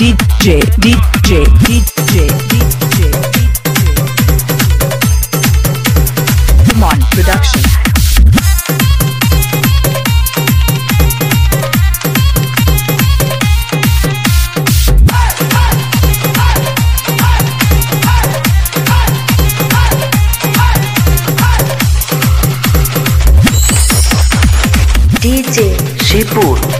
DJ, DJ, DJ, DJ, DJ. Come on, production. DJ Shipur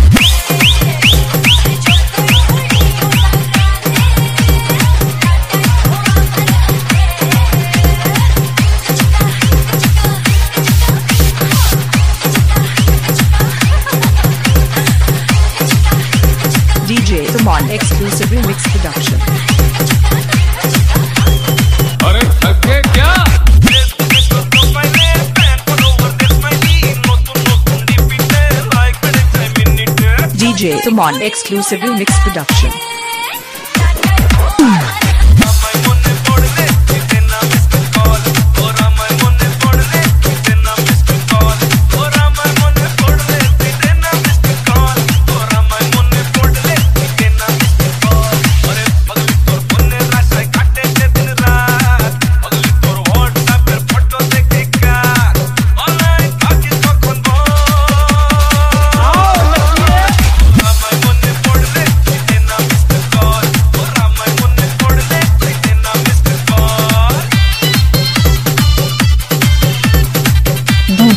exclusive remix production. अरे थक गए क्या DJ, come on, exclusive remix production.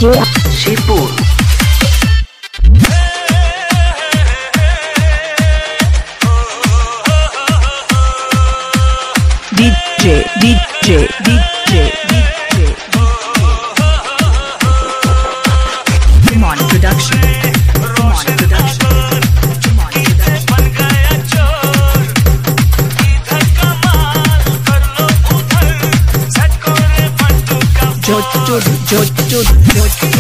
DJ Shipur DJ, DJ, DJ, DJ. Jojo, Jojo, Jojo.